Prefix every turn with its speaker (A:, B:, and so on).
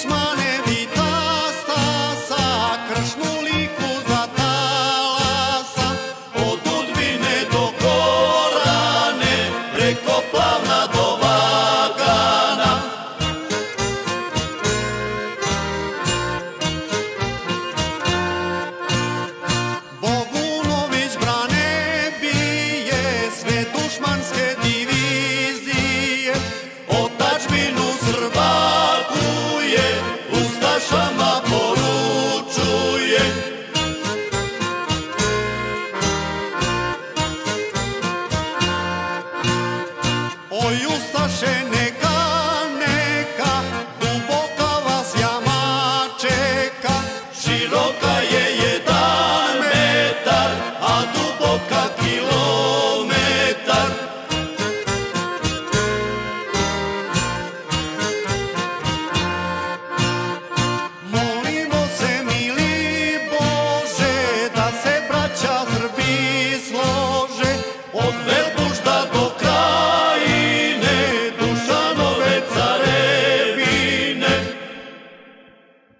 A: this morning. Oj, Ustaše, neka, neka, duboka vas jama čeka, široka